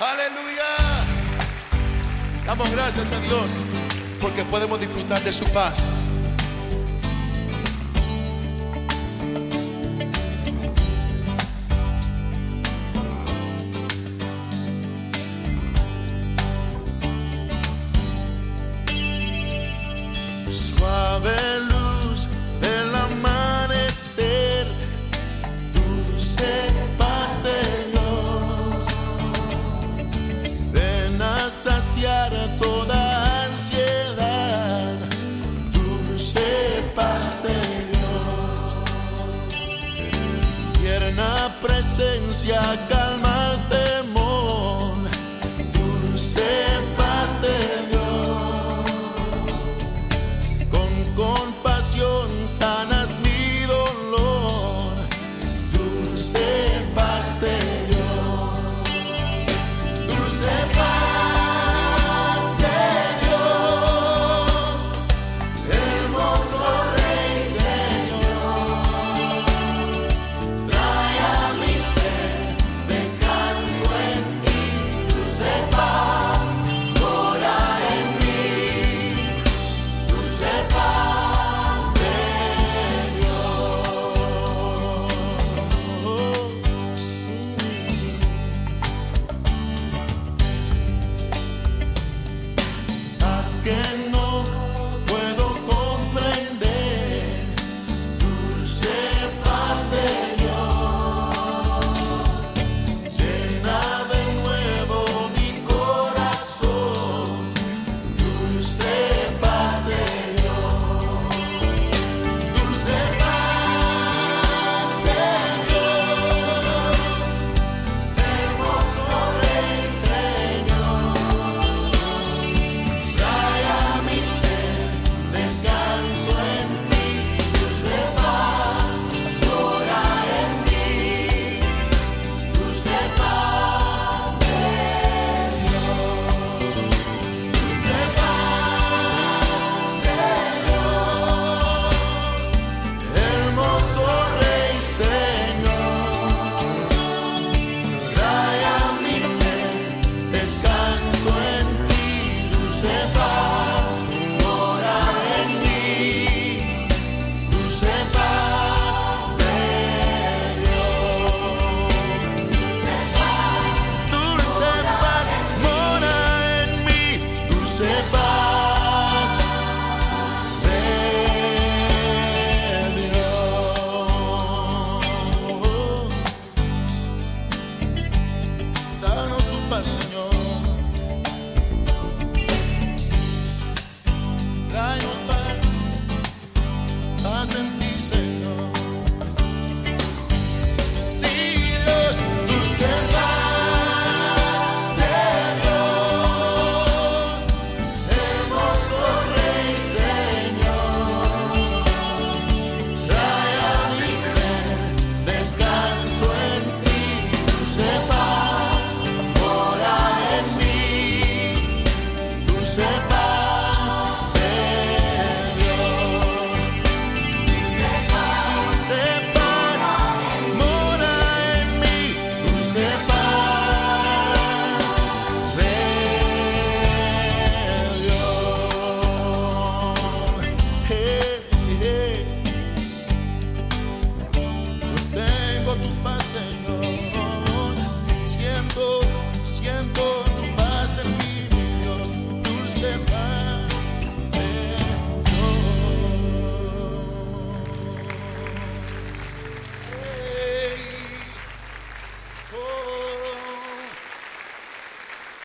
Aleluya. Damos gracias a Dios porque podemos disfrutar de su paz. se acaba. said bye.